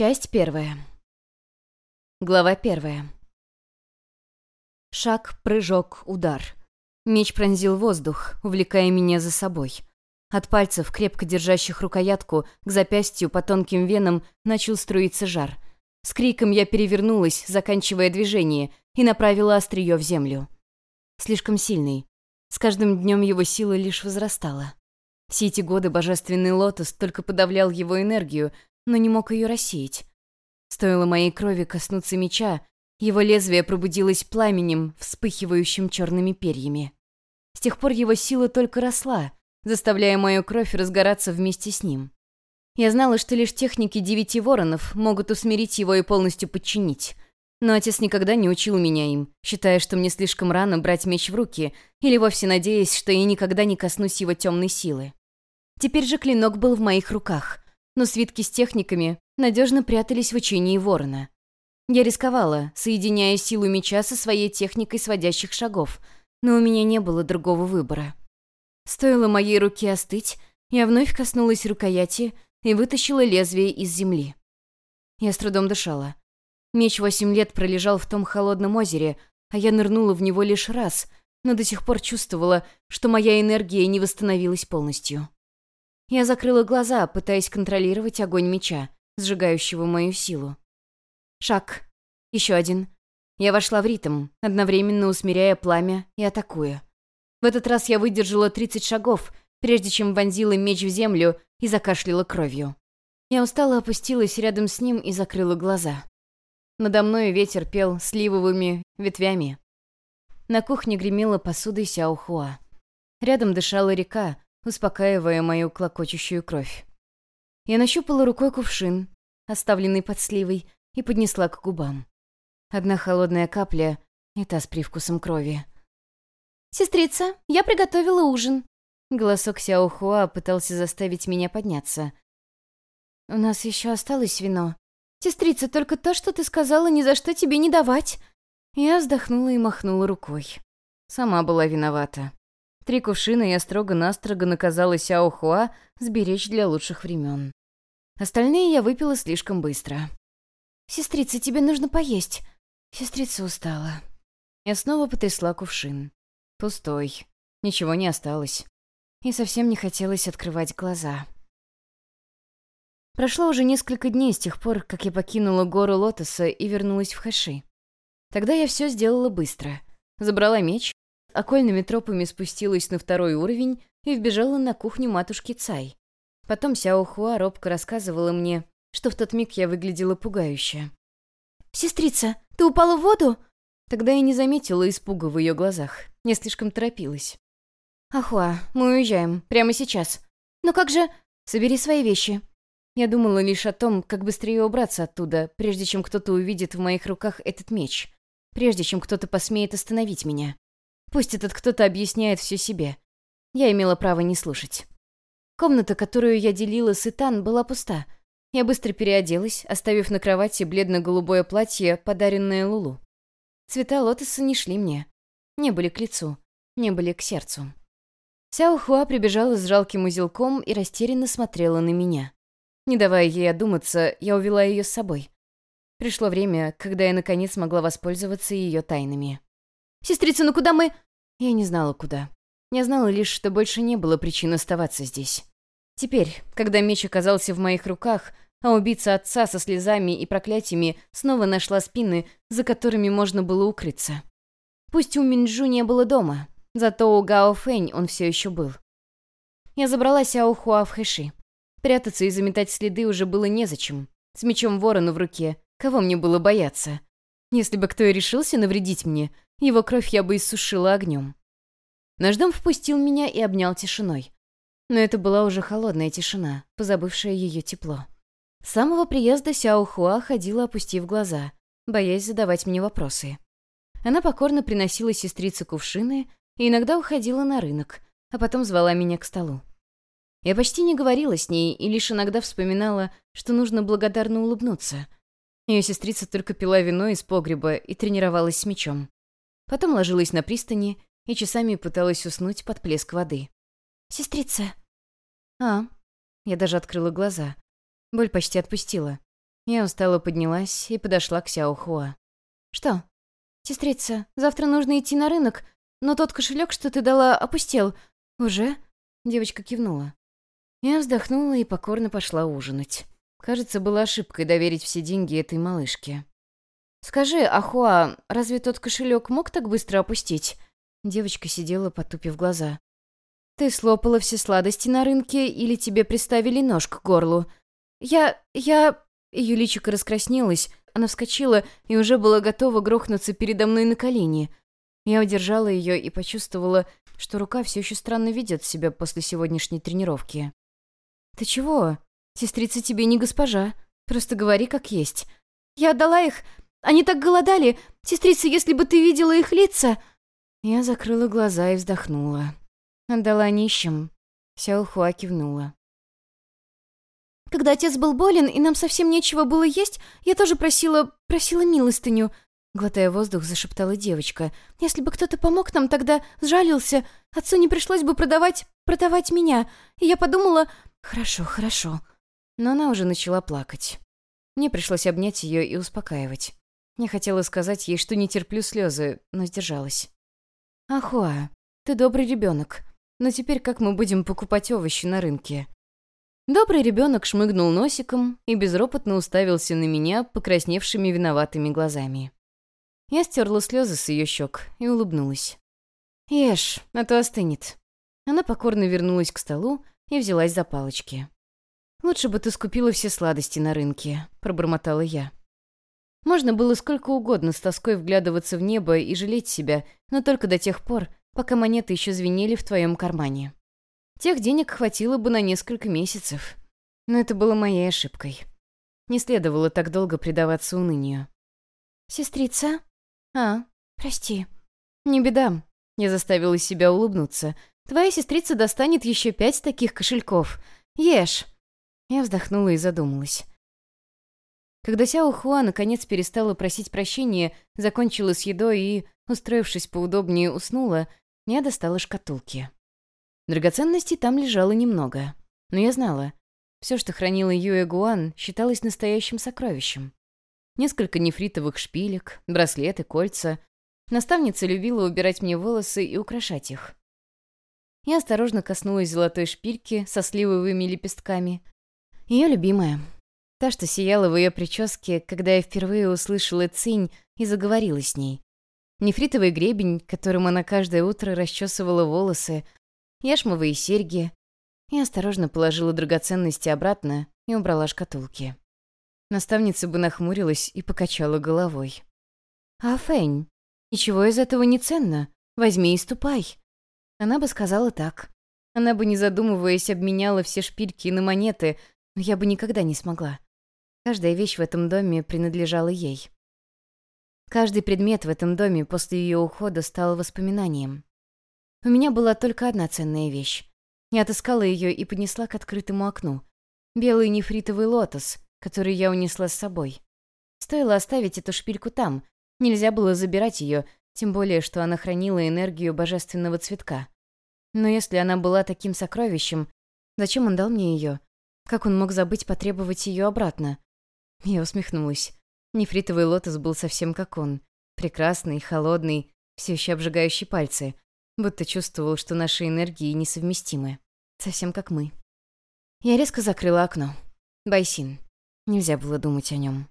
Часть первая. Глава первая. Шаг, прыжок, удар. Меч пронзил воздух, увлекая меня за собой. От пальцев, крепко держащих рукоятку, к запястью по тонким венам начал струиться жар. С криком я перевернулась, заканчивая движение, и направила острие в землю. Слишком сильный. С каждым днем его сила лишь возрастала. Все эти годы божественный лотос только подавлял его энергию, но не мог ее рассеять. Стоило моей крови коснуться меча, его лезвие пробудилось пламенем, вспыхивающим черными перьями. С тех пор его сила только росла, заставляя мою кровь разгораться вместе с ним. Я знала, что лишь техники девяти воронов могут усмирить его и полностью подчинить. Но отец никогда не учил меня им, считая, что мне слишком рано брать меч в руки, или вовсе надеясь, что я никогда не коснусь его темной силы. Теперь же клинок был в моих руках, но свитки с техниками надежно прятались в учении ворона. Я рисковала, соединяя силу меча со своей техникой сводящих шагов, но у меня не было другого выбора. Стоило моей руке остыть, я вновь коснулась рукояти и вытащила лезвие из земли. Я с трудом дышала. Меч восемь лет пролежал в том холодном озере, а я нырнула в него лишь раз, но до сих пор чувствовала, что моя энергия не восстановилась полностью. Я закрыла глаза, пытаясь контролировать огонь меча, сжигающего мою силу. Шаг. Еще один. Я вошла в ритм, одновременно усмиряя пламя и атакуя. В этот раз я выдержала 30 шагов, прежде чем вонзила меч в землю и закашляла кровью. Я устало опустилась рядом с ним и закрыла глаза. Надо мной ветер пел сливовыми ветвями. На кухне гремела посудой Сяохуа. Рядом дышала река, успокаивая мою клокочущую кровь. Я нащупала рукой кувшин, оставленный под сливой, и поднесла к губам. Одна холодная капля и та с привкусом крови. «Сестрица, я приготовила ужин». Голосок Сяохуа пытался заставить меня подняться. «У нас еще осталось вино. Сестрица, только то, что ты сказала, ни за что тебе не давать». Я вздохнула и махнула рукой. Сама была виновата. Три кувшина я строго-настрого наказала Сяо Хуа сберечь для лучших времен. Остальные я выпила слишком быстро. «Сестрица, тебе нужно поесть». Сестрица устала. Я снова потрясла кувшин. Пустой. Ничего не осталось. И совсем не хотелось открывать глаза. Прошло уже несколько дней с тех пор, как я покинула гору Лотоса и вернулась в Хэши. Тогда я все сделала быстро. Забрала меч, окольными тропами спустилась на второй уровень и вбежала на кухню матушки Цай. Потом Сяо Хуа робко рассказывала мне, что в тот миг я выглядела пугающе. «Сестрица, ты упала в воду?» Тогда я не заметила испуга в ее глазах. Не слишком торопилась. «Ахуа, мы уезжаем. Прямо сейчас. Но как же...» «Собери свои вещи». Я думала лишь о том, как быстрее убраться оттуда, прежде чем кто-то увидит в моих руках этот меч. Прежде чем кто-то посмеет остановить меня. Пусть этот кто-то объясняет все себе. Я имела право не слушать. Комната, которую я делила с Итан, была пуста. Я быстро переоделась, оставив на кровати бледно-голубое платье, подаренное Лулу. Цвета лотоса не шли мне. Не были к лицу, не были к сердцу. Сяо Хуа прибежала с жалким узелком и растерянно смотрела на меня. Не давая ей одуматься, я увела ее с собой. Пришло время, когда я наконец могла воспользоваться ее тайнами. «Сестрица, ну куда мы...» Я не знала, куда. Я знала лишь, что больше не было причин оставаться здесь. Теперь, когда меч оказался в моих руках, а убийца отца со слезами и проклятиями снова нашла спины, за которыми можно было укрыться. Пусть у Минджу не было дома, зато у Гао Фэнь он все еще был. Я забрала Сяо Хуа в хэши. Прятаться и заметать следы уже было незачем. С мечом ворона в руке, кого мне было бояться? Если бы кто и решился навредить мне, его кровь я бы иссушила огнем. Наш дом впустил меня и обнял тишиной. Но это была уже холодная тишина, позабывшая ее тепло. С самого приезда Сяо Хуа ходила, опустив глаза, боясь задавать мне вопросы. Она покорно приносила сестрице кувшины и иногда уходила на рынок, а потом звала меня к столу. Я почти не говорила с ней и лишь иногда вспоминала, что нужно благодарно улыбнуться. Ее сестрица только пила вино из погреба и тренировалась с мечом. Потом ложилась на пристани и часами пыталась уснуть под плеск воды. «Сестрица!» «А?» Я даже открыла глаза. Боль почти отпустила. Я устало поднялась и подошла к Сяо Хуа. «Что?» «Сестрица, завтра нужно идти на рынок, но тот кошелек, что ты дала, опустел. Уже?» Девочка кивнула. Я вздохнула и покорно пошла ужинать. Кажется, была ошибкой доверить все деньги этой малышке. «Скажи, Ахуа, разве тот кошелек мог так быстро опустить?» Девочка сидела, потупив глаза. «Ты слопала все сладости на рынке или тебе приставили нож к горлу?» «Я... я...» Ее личико раскраснелось, она вскочила и уже была готова грохнуться передо мной на колени. Я удержала ее и почувствовала, что рука все еще странно ведет себя после сегодняшней тренировки. «Ты чего? Сестрица тебе не госпожа. Просто говори как есть. Я отдала их. Они так голодали. Сестрица, если бы ты видела их лица...» Я закрыла глаза и вздохнула. Отдала нищим. Сяохуа кивнула. Когда отец был болен, и нам совсем нечего было есть, я тоже просила... просила милостыню. Глотая воздух, зашептала девочка. «Если бы кто-то помог нам тогда, сжалился, отцу не пришлось бы продавать... продавать меня. И я подумала... Хорошо, хорошо». Но она уже начала плакать. Мне пришлось обнять ее и успокаивать. Я хотела сказать ей, что не терплю слезы, но сдержалась. «Ахуа, ты добрый ребенок. Но теперь как мы будем покупать овощи на рынке?» Добрый ребенок шмыгнул носиком и безропотно уставился на меня покрасневшими виноватыми глазами. Я стерла слезы с ее щек и улыбнулась. «Ешь, а то остынет». Она покорно вернулась к столу и взялась за палочки. «Лучше бы ты скупила все сладости на рынке», — пробормотала я. Можно было сколько угодно с тоской вглядываться в небо и жалеть себя, но только до тех пор, пока монеты еще звенели в твоем кармане. Тех денег хватило бы на несколько месяцев. Но это было моей ошибкой. Не следовало так долго предаваться унынию. «Сестрица?» «А, прости». «Не беда». Я заставила себя улыбнуться. «Твоя сестрица достанет еще пять таких кошельков. Ешь». Я вздохнула и задумалась. Когда Сяо Хуа наконец перестала просить прощения, закончила с едой и, устроившись поудобнее, уснула, я достала шкатулки. Драгоценностей там лежало немного. Но я знала, все, что хранила Юэ Гуан, считалось настоящим сокровищем. Несколько нефритовых шпилек, браслеты, кольца. Наставница любила убирать мне волосы и украшать их. Я осторожно коснулась золотой шпильки со сливовыми лепестками. Ее любимая, Та, что сияла в ее прическе, когда я впервые услышала цинь и заговорила с ней. Нефритовый гребень, которым она каждое утро расчесывала волосы, яшмовые серьги. Я осторожно положила драгоценности обратно и убрала шкатулки. Наставница бы нахмурилась и покачала головой. «А, Фэнь, ничего из этого не ценно. Возьми и ступай». Она бы сказала так. Она бы, не задумываясь, обменяла все шпильки на монеты, но я бы никогда не смогла. Каждая вещь в этом доме принадлежала ей. Каждый предмет в этом доме после ее ухода стал воспоминанием. У меня была только одна ценная вещь. Я отыскала ее и поднесла к открытому окну. Белый нефритовый лотос, который я унесла с собой. Стоило оставить эту шпильку там. Нельзя было забирать ее, тем более, что она хранила энергию божественного цветка. Но если она была таким сокровищем, зачем он дал мне ее? Как он мог забыть потребовать ее обратно? Я усмехнулась. Нефритовый лотос был совсем как он. Прекрасный, холодный, все еще обжигающий пальцы. Будто чувствовал, что наши энергии несовместимы. Совсем как мы. Я резко закрыла окно. Байсин. Нельзя было думать о нем.